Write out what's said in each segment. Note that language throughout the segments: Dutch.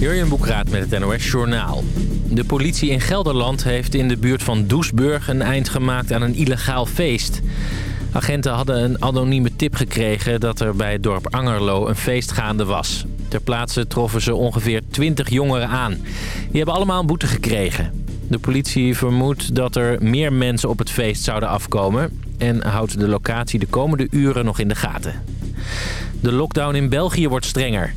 Jurjen Boekraat met het NOS Journaal. De politie in Gelderland heeft in de buurt van Doesburg een eind gemaakt aan een illegaal feest. Agenten hadden een anonieme tip gekregen dat er bij het dorp Angerlo een feest gaande was. Ter plaatse troffen ze ongeveer 20 jongeren aan. Die hebben allemaal een boete gekregen. De politie vermoedt dat er meer mensen op het feest zouden afkomen... en houdt de locatie de komende uren nog in de gaten. De lockdown in België wordt strenger.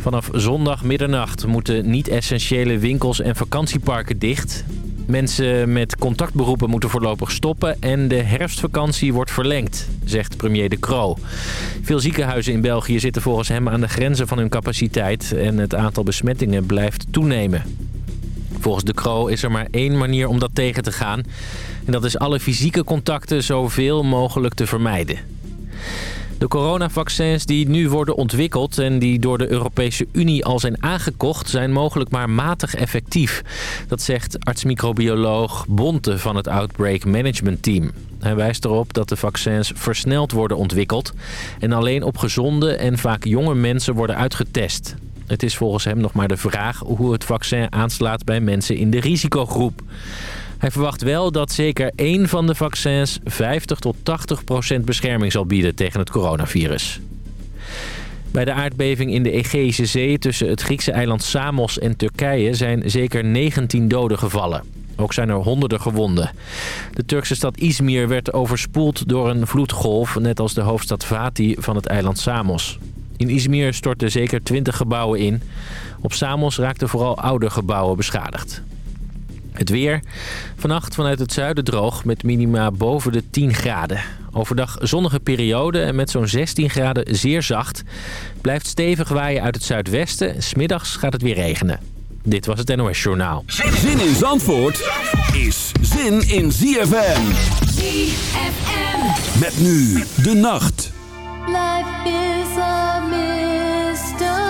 Vanaf zondag middernacht moeten niet-essentiële winkels en vakantieparken dicht. Mensen met contactberoepen moeten voorlopig stoppen en de herfstvakantie wordt verlengd, zegt premier De Croo. Veel ziekenhuizen in België zitten volgens hem aan de grenzen van hun capaciteit en het aantal besmettingen blijft toenemen. Volgens De Croo is er maar één manier om dat tegen te gaan en dat is alle fysieke contacten zoveel mogelijk te vermijden. De coronavaccins die nu worden ontwikkeld en die door de Europese Unie al zijn aangekocht... zijn mogelijk maar matig effectief. Dat zegt artsmicrobioloog Bonte van het Outbreak Management Team. Hij wijst erop dat de vaccins versneld worden ontwikkeld... en alleen op gezonde en vaak jonge mensen worden uitgetest. Het is volgens hem nog maar de vraag hoe het vaccin aanslaat bij mensen in de risicogroep. Hij verwacht wel dat zeker één van de vaccins 50 tot 80 procent bescherming zal bieden tegen het coronavirus. Bij de aardbeving in de Egeïsche Zee tussen het Griekse eiland Samos en Turkije zijn zeker 19 doden gevallen. Ook zijn er honderden gewonden. De Turkse stad Izmir werd overspoeld door een vloedgolf, net als de hoofdstad Fatih van het eiland Samos. In Izmir stortten zeker 20 gebouwen in. Op Samos raakten vooral oude gebouwen beschadigd. Het weer. Vannacht vanuit het zuiden droog met minima boven de 10 graden. Overdag zonnige periode en met zo'n 16 graden zeer zacht. Blijft stevig waaien uit het zuidwesten. Smiddags gaat het weer regenen. Dit was het NOS Journaal. Zin in Zandvoort is zin in ZFM. ZFM. Met nu de nacht. Life is a mystery.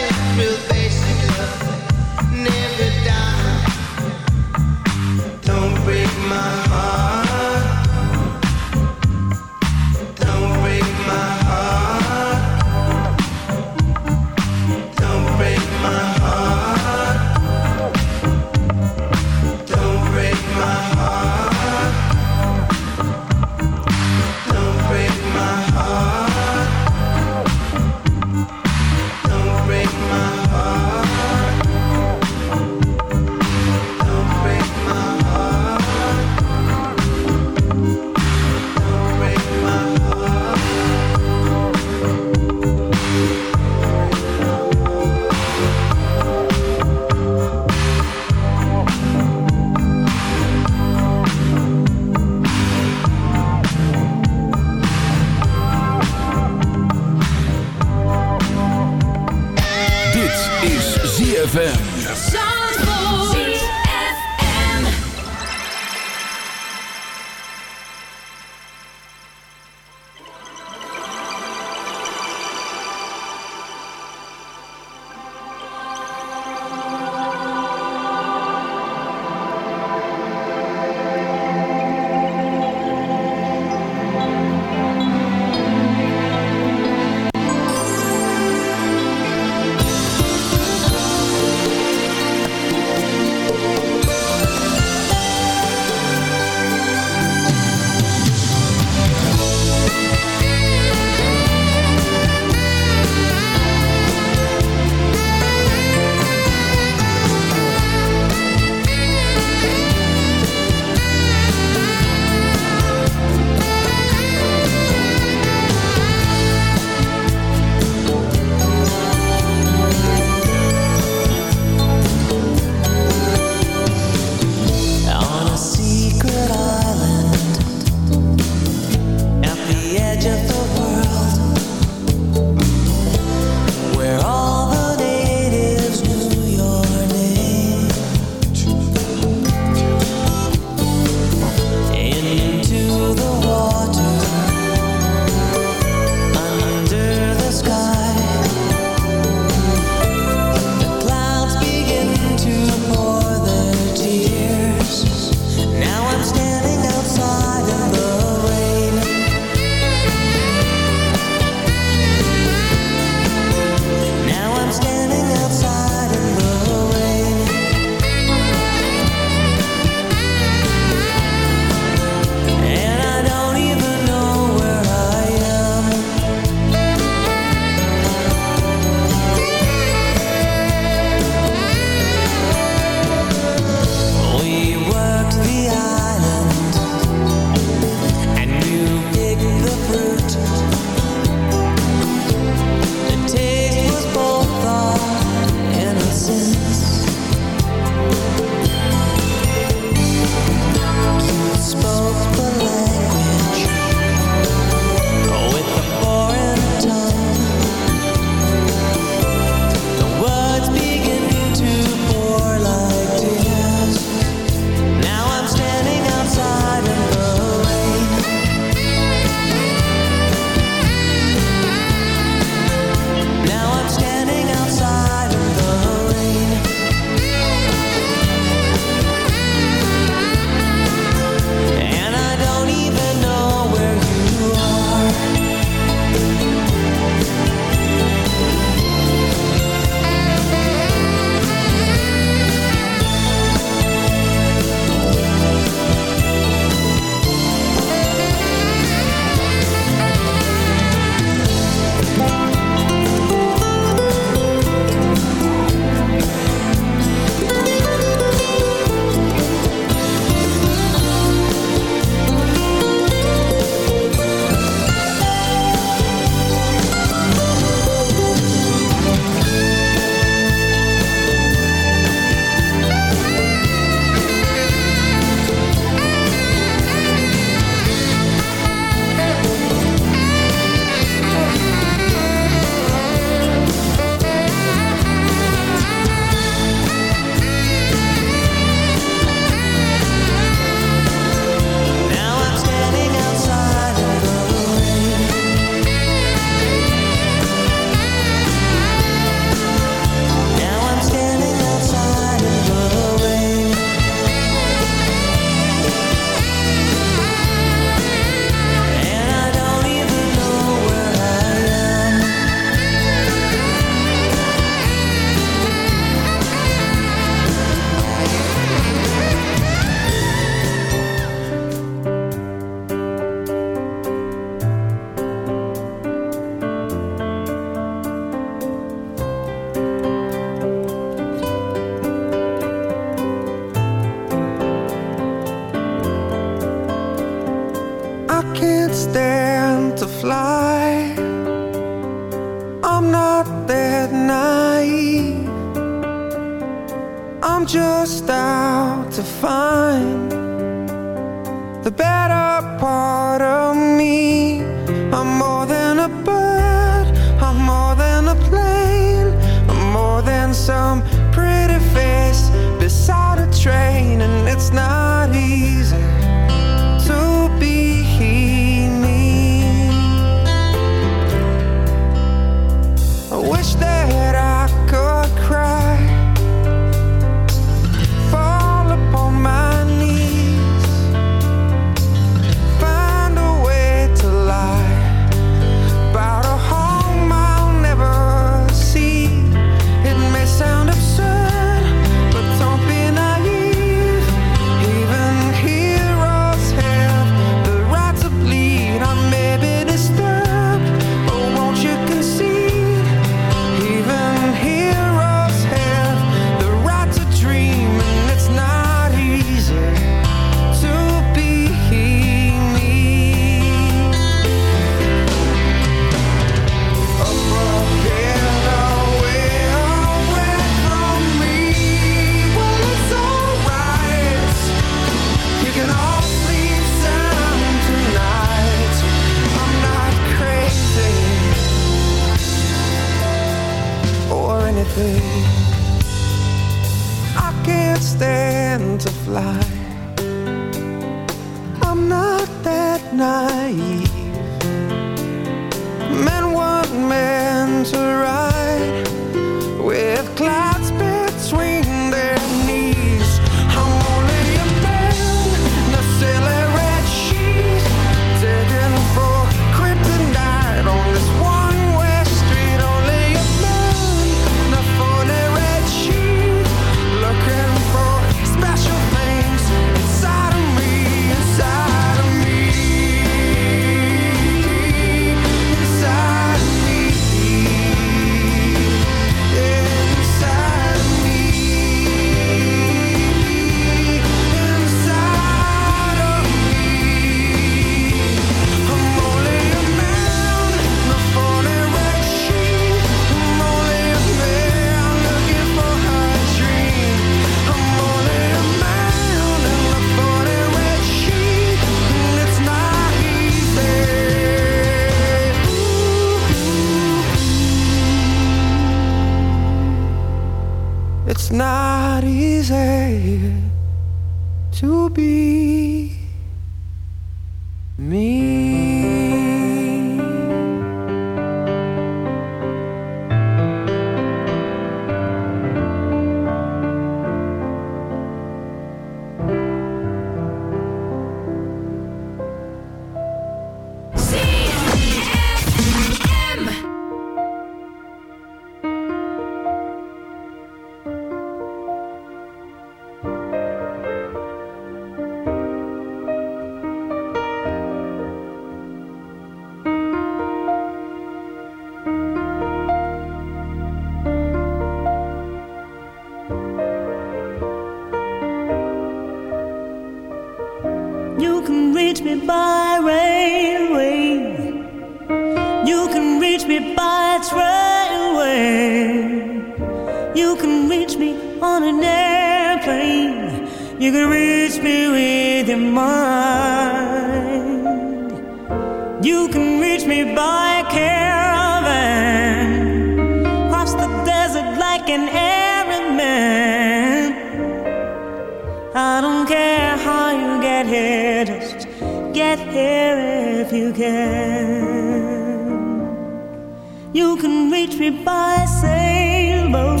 You can reach me by sailboat,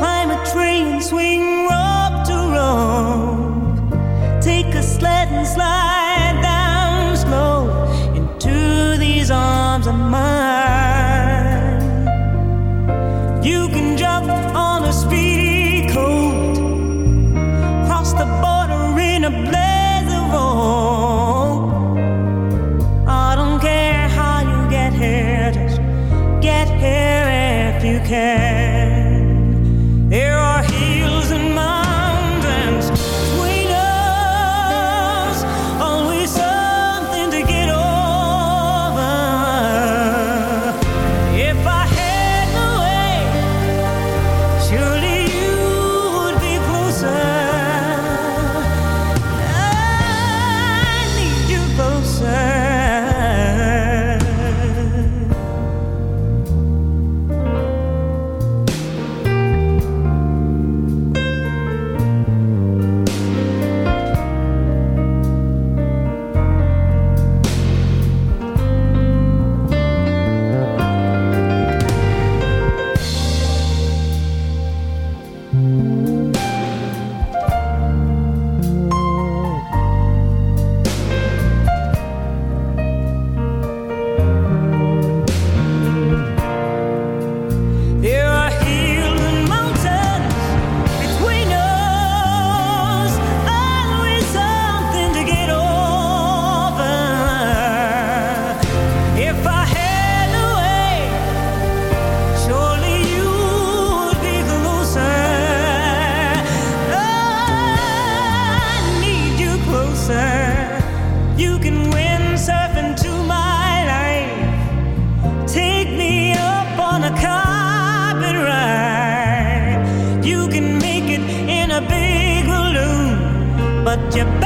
climb a tree and swing. but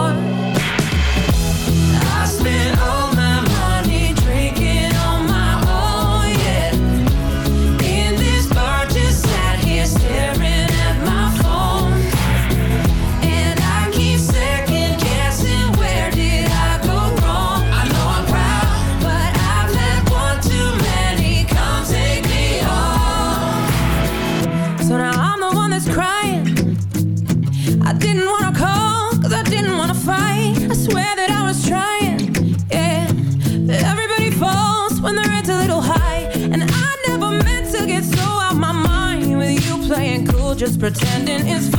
pretending it's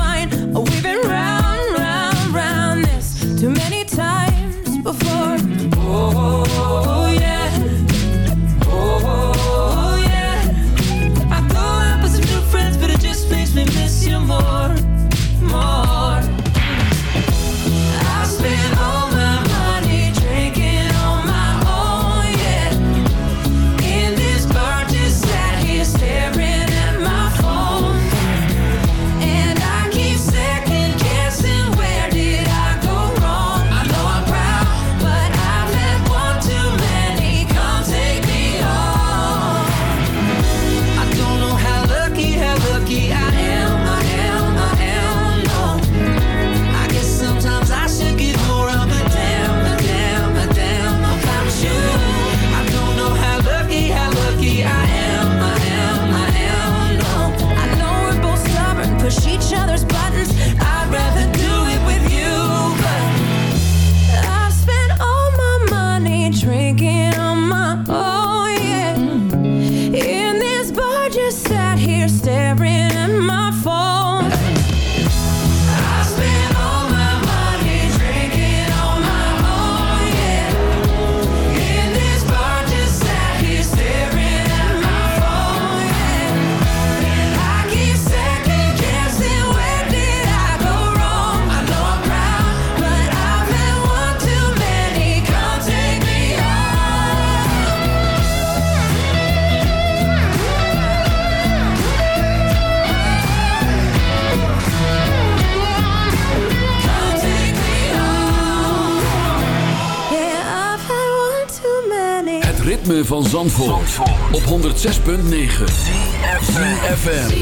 106.9 FM.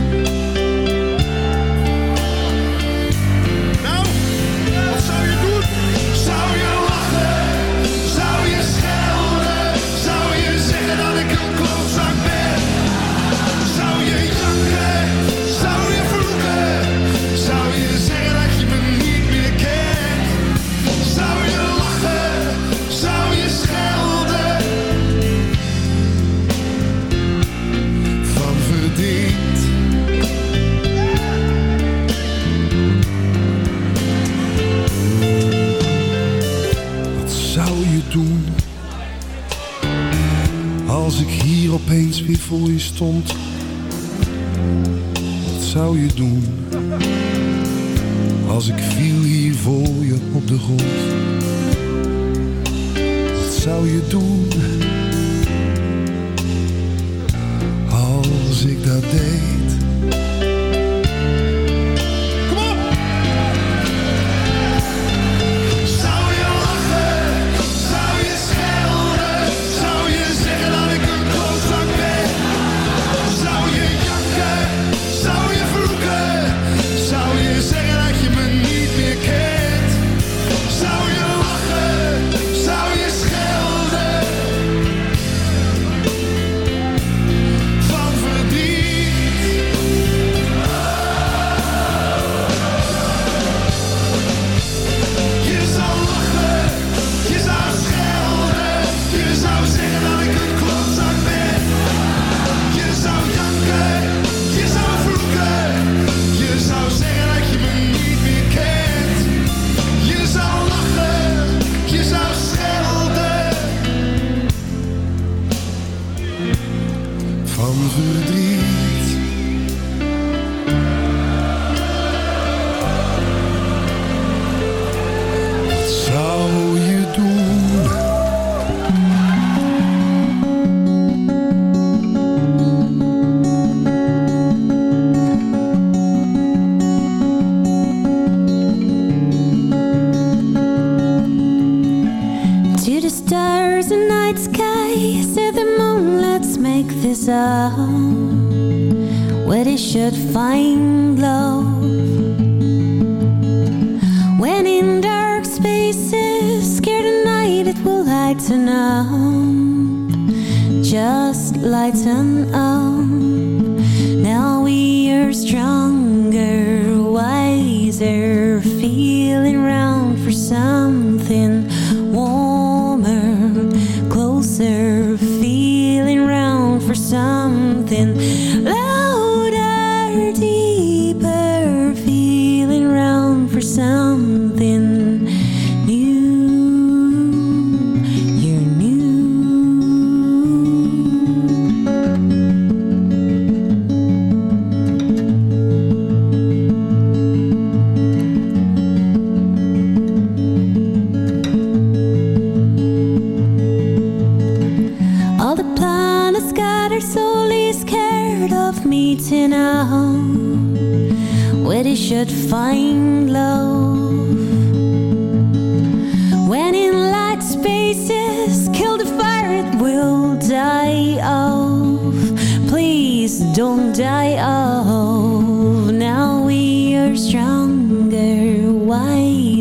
van verdriet.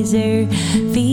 razor. Feed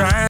trying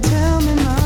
tell me my